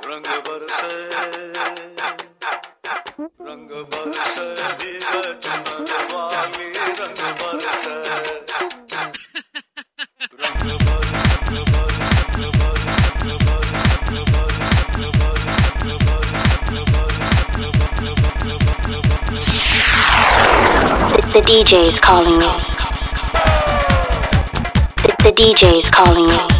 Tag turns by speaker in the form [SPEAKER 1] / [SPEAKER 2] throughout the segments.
[SPEAKER 1] रंग बरसे रंग बरसे भीगे चमन वाली रंग बरसे रंग बरस रंग बरस रंग बरस रंग बरस रंग बरस रंग
[SPEAKER 2] The, the DJ is calling me. The, the DJ is calling me.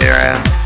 [SPEAKER 2] Ethereum